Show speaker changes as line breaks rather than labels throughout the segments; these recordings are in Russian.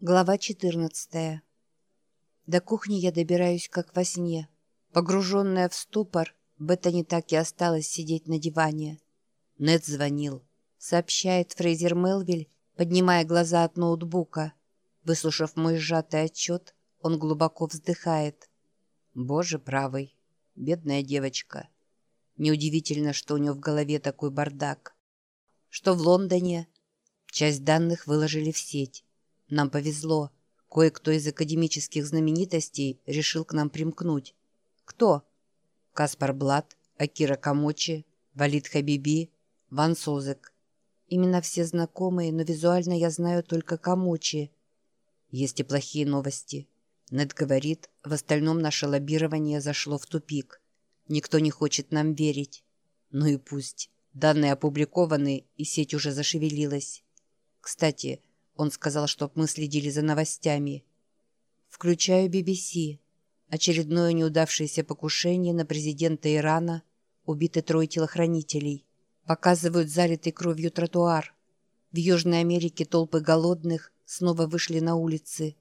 Глава 14 До кухни я добираюсь как во сне. Погруженная в ступор, Беттани так и осталась сидеть на диване. Нед звонил. Сообщает Фрейзер Мелвиль, поднимая глаза от ноутбука. Выслушав мой сжатый отчет, он глубоко вздыхает. Боже правый, бедная девочка. Неудивительно, что у нее в голове такой бардак. Что в Лондоне? Часть данных выложили в сеть. Нам повезло. Кое-кто из академических знаменитостей решил к нам примкнуть. Кто? Каспар Блад, Акира Камочи, Валид Хабиби, Ван Созек. Именно все знакомые, но визуально я знаю только Камочи. Есть и плохие новости. Нед говорит, в остальном наше лоббирование зашло в тупик. Никто не хочет нам верить. Ну и пусть. Данные опубликованы, и сеть уже зашевелилась. Кстати, он сказал, чтоб мы следили за новостями. Включаю BBC. Очередное неудавшееся покушение на президента Ирана. Убиты трое телохранителей. Показывают залитый кровью тротуар. В Южной Америке толпы голодных снова вышли на улицы.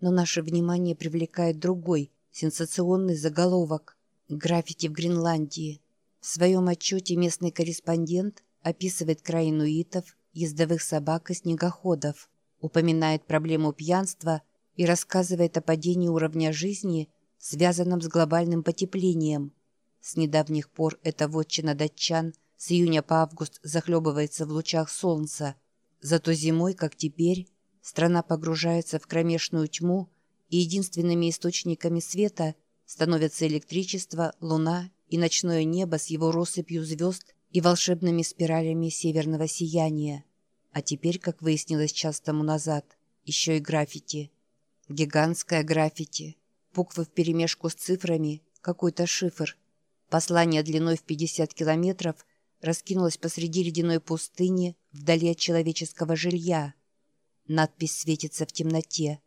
Но наше внимание привлекает другой, сенсационный заголовок. Граффити в Гренландии. В своем отчете местный корреспондент описывает край инуитов, ездовых собак и снегоходов упоминает проблему пьянства и рассказывает о падении уровня жизни, связанном с глобальным потеплением. С недавних пор эта вотчина датчан с июня по август захлебывается в лучах солнца. Зато зимой, как теперь, страна погружается в кромешную тьму, и единственными источниками света становятся электричество, луна и ночное небо с его россыпью звезд и волшебными спиралями северного сияния. А теперь, как выяснилось час тому назад, еще и граффити. Гигантское граффити. Буквы вперемешку с цифрами, какой-то шифр. Послание длиной в 50 километров раскинулось посреди ледяной пустыни вдали от человеческого жилья. Надпись светится в темноте.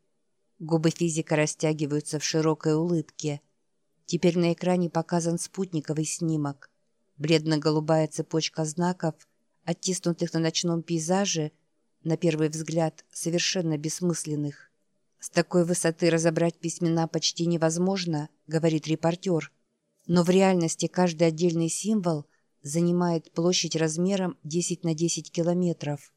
Губы физика растягиваются в широкой улыбке. Теперь на экране показан спутниковый снимок. Бледно-голубая цепочка знаков — оттиснутых на ночном пейзаже, на первый взгляд, совершенно бессмысленных. «С такой высоты разобрать письмена почти невозможно», — говорит репортер. Но в реальности каждый отдельный символ занимает площадь размером 10 на 10 километров.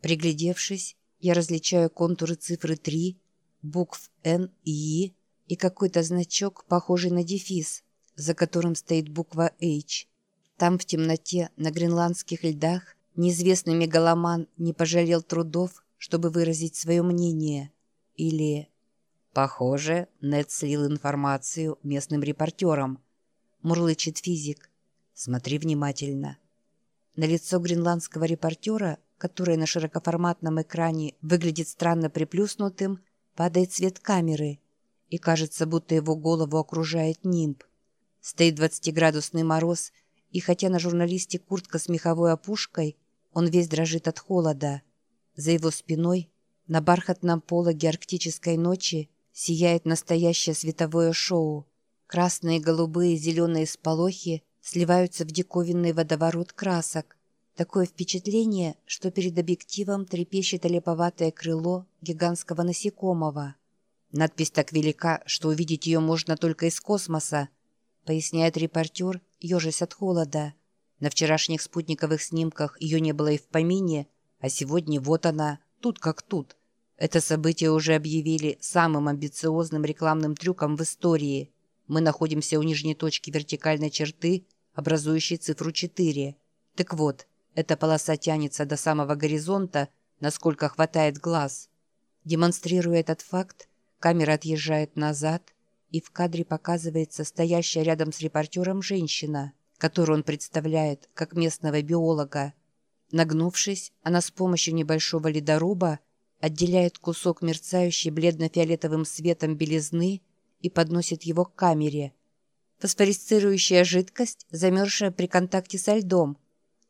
Приглядевшись, я различаю контуры цифры 3, букв N и И и какой-то значок, похожий на дефис, за которым стоит буква H. Там, в темноте, на гренландских льдах, неизвестный мегаломан не пожалел трудов, чтобы выразить свое мнение. Или... Похоже, Нед слил информацию местным репортерам. Мурлычет физик. Смотри внимательно. На лицо гренландского репортера, которое на широкоформатном экране выглядит странно приплюснутым, падает свет камеры, и кажется, будто его голову окружает нимб. Стоит 20-градусный мороз, и хотя на журналисте куртка с меховой опушкой, он весь дрожит от холода. За его спиной, на бархатном пологе арктической ночи, сияет настоящее световое шоу. Красные, голубые, зеленые сполохи сливаются в диковинный водоворот красок. Такое впечатление, что перед объективом трепещет олеповатое крыло гигантского насекомого. Надпись так велика, что увидеть ее можно только из космоса, поясняет репортер, ежась от холода. На вчерашних спутниковых снимках ее не было и в помине, а сегодня вот она, тут как тут. Это событие уже объявили самым амбициозным рекламным трюком в истории. Мы находимся у нижней точки вертикальной черты, образующей цифру 4. Так вот, эта полоса тянется до самого горизонта, насколько хватает глаз. Демонстрируя этот факт, камера отъезжает назад – и в кадре показывается стоящая рядом с репортером женщина, которую он представляет как местного биолога. Нагнувшись, она с помощью небольшого ледоруба отделяет кусок мерцающей бледно-фиолетовым светом белизны и подносит его к камере. Фосфорисцирующая жидкость, замерзшая при контакте со льдом,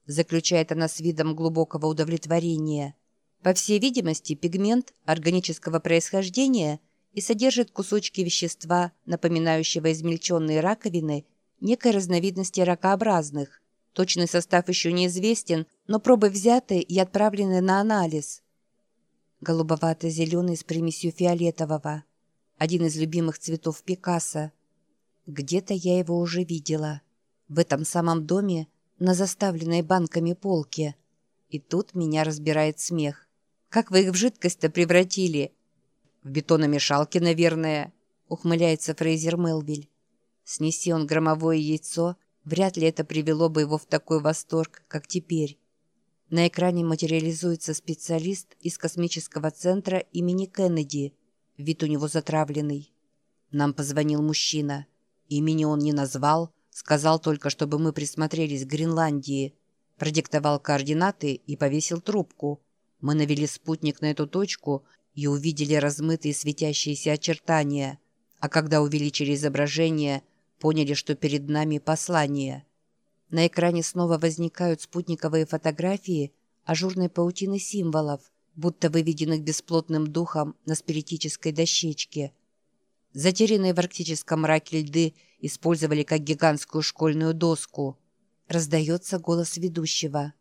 заключает она с видом глубокого удовлетворения. По всей видимости, пигмент органического происхождения – и содержит кусочки вещества, напоминающего измельченные раковины некой разновидности ракообразных. Точный состав еще неизвестен, но пробы взяты и отправлены на анализ. голубовато-зеленый с примесью фиолетового. Один из любимых цветов Пикассо. Где-то я его уже видела. В этом самом доме, на заставленной банками полке. И тут меня разбирает смех. «Как вы их в жидкость-то превратили?» «В бетономешалке, наверное», — ухмыляется Фрейзер Мелвиль. Снеси он громовое яйцо, вряд ли это привело бы его в такой восторг, как теперь. На экране материализуется специалист из космического центра имени Кеннеди. Вид у него затравленный. Нам позвонил мужчина. Имени он не назвал, сказал только, чтобы мы присмотрелись к Гренландии. Продиктовал координаты и повесил трубку. Мы навели спутник на эту точку и увидели размытые светящиеся очертания. А когда увеличили изображение, поняли, что перед нами послание – на экране снова возникают спутниковые фотографии ажурной паутины символов, будто выведенных бесплотным духом на спиритической дощечке. Затерянные в арктическом мраке льды использовали как гигантскую школьную доску. Раздается голос ведущего.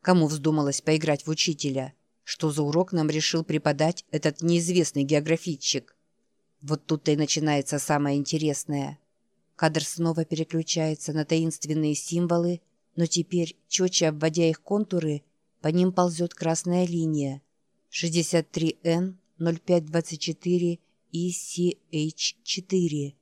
Кому вздумалось поиграть в учителя? Что за урок нам решил преподать этот неизвестный географитчик? Вот тут-то и начинается самое интересное – Кадр снова переключается на таинственные символы, но теперь, четче обводя их контуры, по ним ползет красная линия. 63N 0524 ECH4.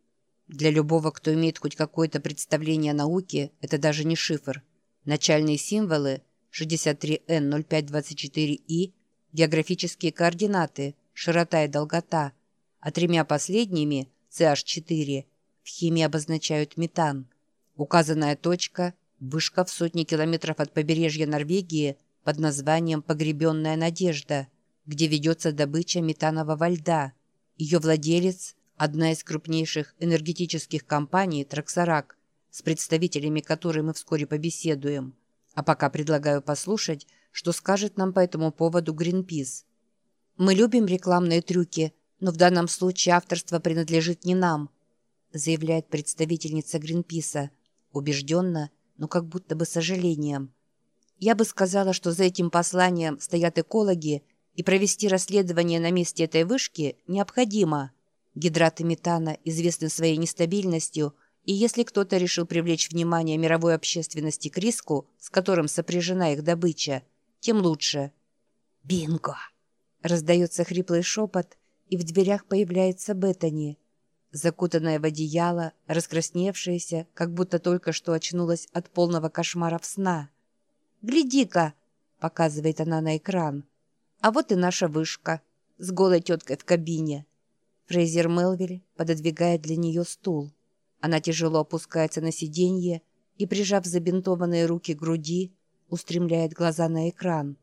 Для любого, кто имеет хоть какое-то представление о науке, это даже не шифр. Начальные символы 63N 0524I – географические координаты, широта и долгота, а тремя последними CH4 – в химии обозначают метан. Указанная точка – вышка в сотни километров от побережья Норвегии под названием «Погребенная надежда», где ведется добыча метанового льда. Ее владелец – одна из крупнейших энергетических компаний «Траксарак», с представителями которой мы вскоре побеседуем. А пока предлагаю послушать, что скажет нам по этому поводу Гринпис. Мы любим рекламные трюки, но в данном случае авторство принадлежит не нам – заявляет представительница Гринписа, убежденно, но как будто бы сожалением. Я бы сказала, что за этим посланием стоят экологи, и провести расследование на месте этой вышки необходимо. Гидраты метана известны своей нестабильностью, и если кто-то решил привлечь внимание мировой общественности к риску, с которым сопряжена их добыча, тем лучше. «Бинго!» — раздается хриплый шепот, и в дверях появляется Беттани — закутанная в одеяло, раскрасневшаяся, как будто только что очнулась от полного кошмара сна. «Гляди-ка!» — показывает она на экран. «А вот и наша вышка с голой теткой в кабине». Фрейзер Мелвиль пододвигает для нее стул. Она тяжело опускается на сиденье и, прижав забинтованные руки к груди, устремляет глаза на экран.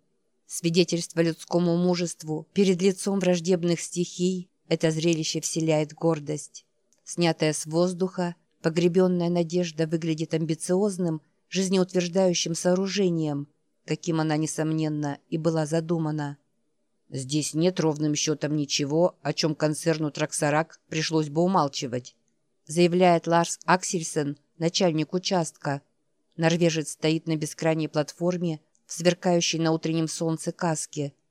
Свидетельство людскому мужеству перед лицом враждебных стихий это зрелище вселяет гордость. Снятая с воздуха, погребенная надежда выглядит амбициозным, жизнеутверждающим сооружением, каким она, несомненно, и была задумана. Здесь нет ровным счетом ничего, о чем концерну «Траксарак» пришлось бы умалчивать, заявляет Ларс Аксельсен, начальник участка. Норвежец стоит на бескрайней платформе в сверкающей на утреннем солнце каске –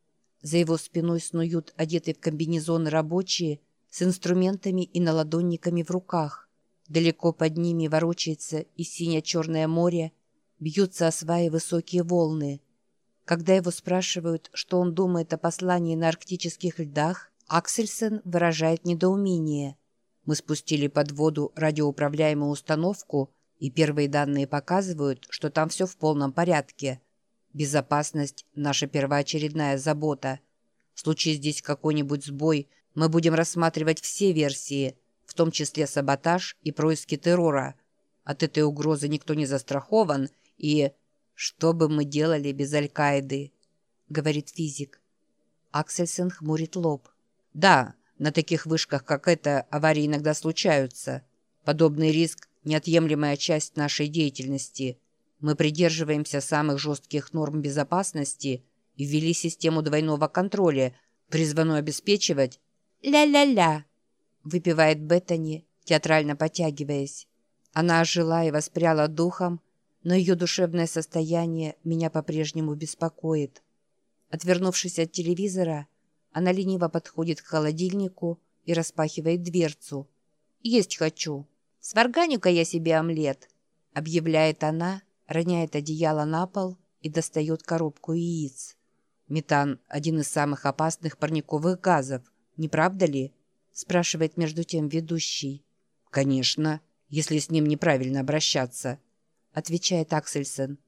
за его спиной снуют одетые в комбинезоны рабочие с инструментами и наладонниками в руках. Далеко под ними ворочается и сине-черное море, бьются о сваи высокие волны. Когда его спрашивают, что он думает о послании на арктических льдах, Аксельсен выражает недоумение. Мы спустили под воду радиоуправляемую установку, и первые данные показывают, что там все в полном порядке. Безопасность – наша первоочередная забота. В случае здесь какой-нибудь сбой, мы будем рассматривать все версии, в том числе саботаж и происки террора. От этой угрозы никто не застрахован, и... Что бы мы делали без Аль-Каиды? Говорит физик. Аксельсен хмурит лоб. Да, на таких вышках, как эта, аварии иногда случаются. Подобный риск – неотъемлемая часть нашей деятельности – мы придерживаемся самых жестких норм безопасности и ввели систему двойного контроля, призванную обеспечивать «ля-ля-ля», выпивает Беттани, театрально потягиваясь. Она ожила и воспряла духом, но ее душевное состояние меня по-прежнему беспокоит. Отвернувшись от телевизора, Она лениво подходит к холодильнику и распахивает дверцу. «Есть хочу. Сварганю-ка я себе омлет», — объявляет она, роняет одеяло на пол и достает коробку яиц. «Метан — один из самых опасных парниковых газов, не правда ли?» — спрашивает между тем ведущий. «Конечно, если с ним неправильно обращаться», — отвечает Аксельсон.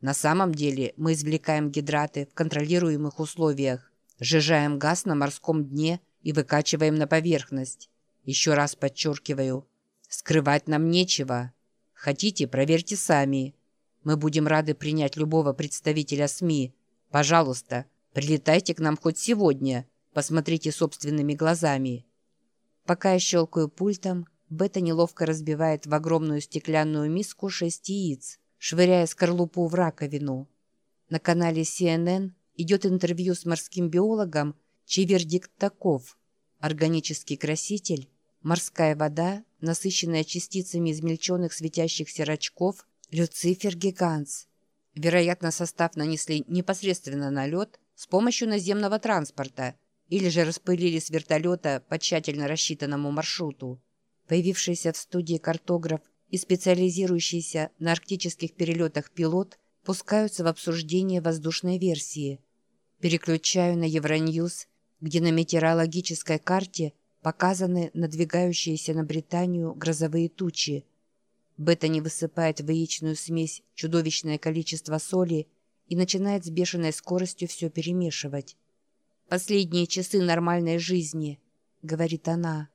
«На самом деле мы извлекаем гидраты в контролируемых условиях, сжижаем газ на морском дне и выкачиваем на поверхность. Еще раз подчеркиваю, скрывать нам нечего. Хотите, проверьте сами. Мы будем рады принять любого представителя СМИ. Пожалуйста, прилетайте к нам хоть сегодня, посмотрите собственными глазами». Пока я щелкаю пультом, Бета неловко разбивает в огромную стеклянную миску шесть яиц, швыряя скорлупу в раковину. На канале CNN идет интервью с морским биологом, чей вердикт таков. Органический краситель, морская вода, насыщенная частицами измельченных светящихся рачков, люцифер гиганс. Вероятно, состав нанесли непосредственно на лед с помощью наземного транспорта или же распылили с вертолета по тщательно рассчитанному маршруту. Появившийся в студии картограф и специализирующийся на арктических перелетах пилот пускаются в обсуждение воздушной версии. Переключаю на Евроньюз, где на метеорологической карте показаны надвигающиеся на Британию грозовые тучи. Беттани высыпает в яичную смесь чудовищное количество соли и начинает с бешеной скоростью все перемешивать. «Последние часы нормальной жизни», — говорит она.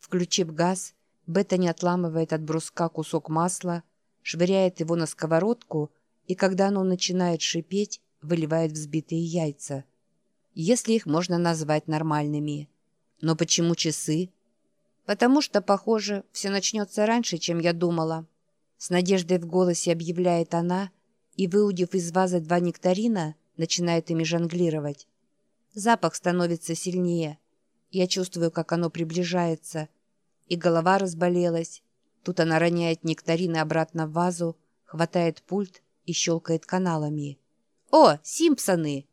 Включив газ, Беттани отламывает от бруска кусок масла, швыряет его на сковородку и, когда оно начинает шипеть, выливает взбитые яйца. Если их можно назвать нормальными. Но почему часы? Потому что, похоже, все начнется раньше, чем я думала. С надеждой в голосе объявляет она и, выудив из вазы два нектарина, начинает ими жонглировать. Запах становится сильнее. Я чувствую, как оно приближается и голова разболелась. Тут она роняет нектарины обратно в вазу, хватает пульт и щелкает каналами. «О, Симпсоны!»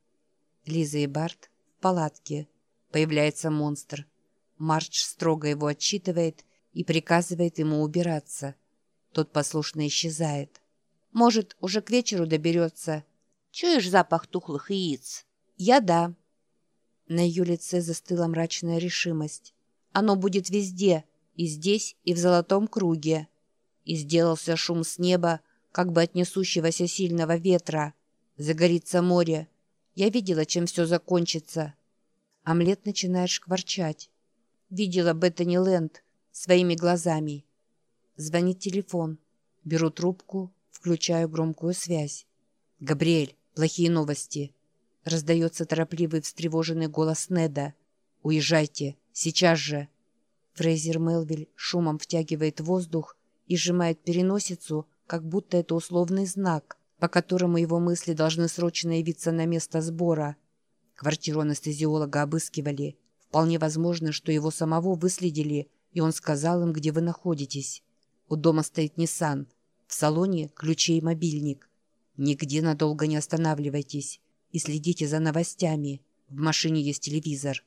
Лиза и Барт в палатке. Появляется монстр. Марч строго его отчитывает и приказывает ему убираться. Тот послушно исчезает. «Может, уже к вечеру доберется?» «Чуешь запах тухлых яиц?» «Я да». На ее лице застыла мрачная решимость. «Оно будет везде!» и здесь, и в золотом круге. И сделался шум с неба, как бы от несущегося сильного ветра. Загорится море. Я видела, чем все закончится. Омлет начинает шкварчать. Видела Беттани Лэнд своими глазами. Звонит телефон. Беру трубку, включаю громкую связь. «Габриэль, плохие новости!» Раздается торопливый встревоженный голос Неда. «Уезжайте, сейчас же!» Фрейзер Мелвиль шумом втягивает воздух и сжимает переносицу, как будто это условный знак, по которому его мысли должны срочно явиться на место сбора. Квартиру анестезиолога обыскивали. Вполне возможно, что его самого выследили, и он сказал им, где вы находитесь. У дома стоит Ниссан. В салоне ключи и мобильник. Нигде надолго не останавливайтесь и следите за новостями. В машине есть телевизор.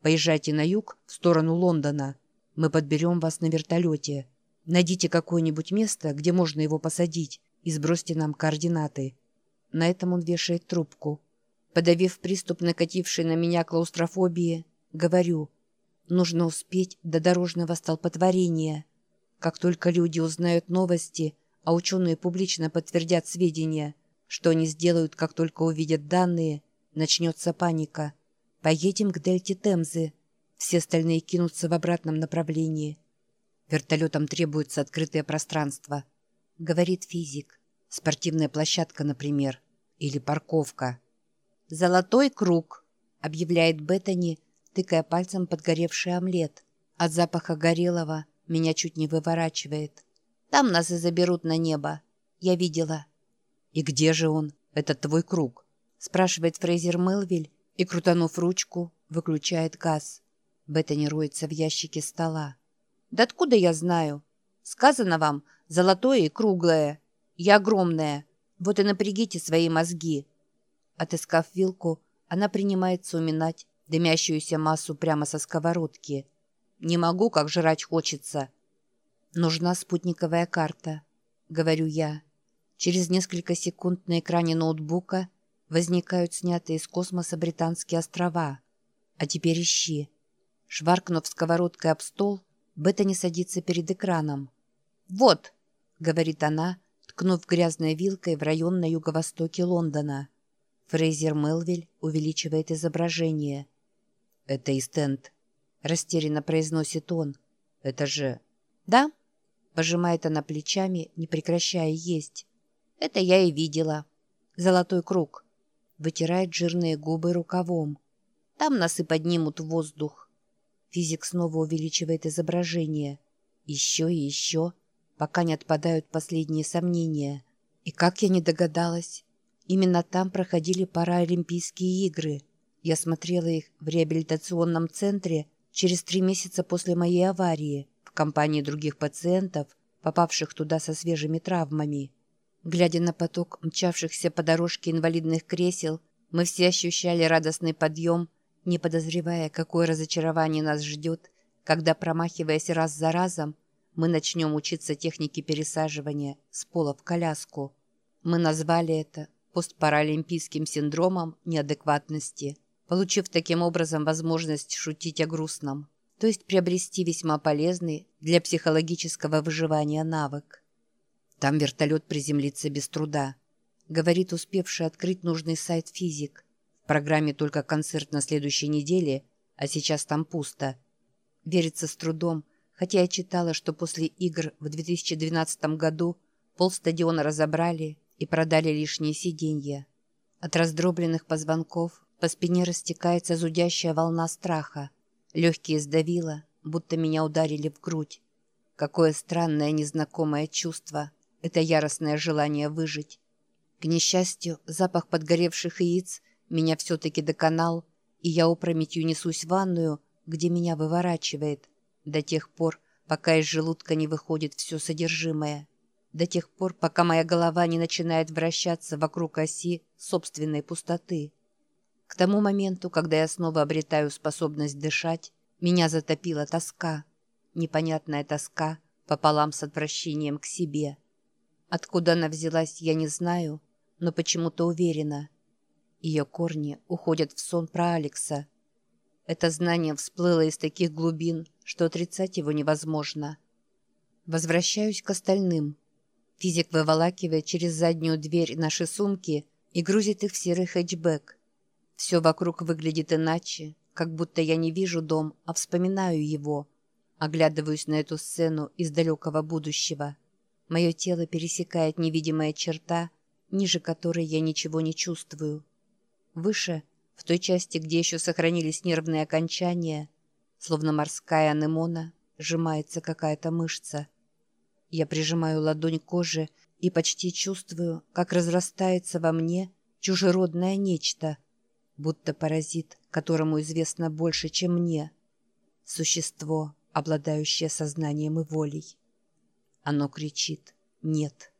Поезжайте на юг, в сторону Лондона. Мы подберем вас на вертолете. Найдите какое-нибудь место, где можно его посадить, и сбросьте нам координаты». На этом он вешает трубку. Подавив приступ накатившей на меня клаустрофобии, говорю, нужно успеть до дорожного столпотворения. Как только люди узнают новости, а ученые публично подтвердят сведения, что они сделают, как только увидят данные, начнется паника. Поедем к дельте Темзы. Все остальные кинутся в обратном направлении. Вертолетам требуется открытое пространство, говорит физик. Спортивная площадка, например, или парковка. «Золотой круг», — объявляет Беттани, тыкая пальцем подгоревший омлет. От запаха горелого меня чуть не выворачивает. «Там нас и заберут на небо. Я видела». «И где же он, этот твой круг?» — спрашивает Фрейзер Мелвиль и, крутанув ручку, выключает газ. Беттани роется в ящике стола. «Да откуда я знаю? Сказано вам, золотое и круглое. Я огромная. Вот и напрягите свои мозги». Отыскав вилку, она принимается уминать дымящуюся массу прямо со сковородки. Не могу, как жрать хочется. Нужна спутниковая карта, говорю я. Через несколько секунд на экране ноутбука возникают снятые из космоса британские острова. А теперь ищи. Шваркнув сковородкой об стол, Бета не садится перед экраном. «Вот!» — говорит она, ткнув грязной вилкой в район на юго-востоке Лондона. Фрейзер Мелвиль увеличивает изображение. «Это Истенд», — растерянно произносит он. «Это же...» «Да?» — пожимает она плечами, не прекращая есть. «Это я и видела. Золотой круг». Вытирает жирные губы рукавом. «Там нас и поднимут в воздух». Физик снова увеличивает изображение. Еще и еще, пока не отпадают последние сомнения. И как я не догадалась, именно там проходили Паралимпийские игры — я смотрела их в реабилитационном центре через три месяца после моей аварии в компании других пациентов, попавших туда со свежими травмами. Глядя на поток мчавшихся по дорожке инвалидных кресел, мы все ощущали радостный подъем, не подозревая, какое разочарование нас ждет, когда, промахиваясь раз за разом, мы начнем учиться технике пересаживания с пола в коляску. Мы назвали это постпаралимпийским синдромом неадекватности получив таким образом возможность шутить о грустном, то есть приобрести весьма полезный для психологического выживания навык. Там вертолет приземлится без труда, говорит успевший открыть нужный сайт физик. В программе только концерт на следующей неделе, а сейчас там пусто. Верится с трудом, хотя я читала, что после игр в 2012 году полстадиона разобрали и продали лишние сиденья. От раздробленных позвонков по спине растекается зудящая волна страха. Легкие сдавило, будто меня ударили в грудь. Какое странное незнакомое чувство. Это яростное желание выжить. К несчастью, запах подгоревших яиц меня все-таки доконал, и я опрометью несусь в ванную, где меня выворачивает, до тех пор, пока из желудка не выходит все содержимое. До тех пор, пока моя голова не начинает вращаться вокруг оси собственной пустоты. К тому моменту, когда я снова обретаю способность дышать, меня затопила тоска. Непонятная тоска пополам с отвращением к себе. Откуда она взялась, я не знаю, но почему-то уверена. Ее корни уходят в сон про Алекса. Это знание всплыло из таких глубин, что отрицать его невозможно. Возвращаюсь к остальным. Физик выволакивает через заднюю дверь наши сумки и грузит их в серый хэтчбэк. Все вокруг выглядит иначе, как будто я не вижу дом, а вспоминаю его. Оглядываюсь на эту сцену из далекого будущего. Мое тело пересекает невидимая черта, ниже которой я ничего не чувствую. Выше, в той части, где еще сохранились нервные окончания, словно морская анемона, сжимается какая-то мышца. Я прижимаю ладонь к коже и почти чувствую, как разрастается во мне чужеродное нечто — будто паразит, которому известно больше, чем мне. Существо, обладающее сознанием и волей. Оно кричит «нет».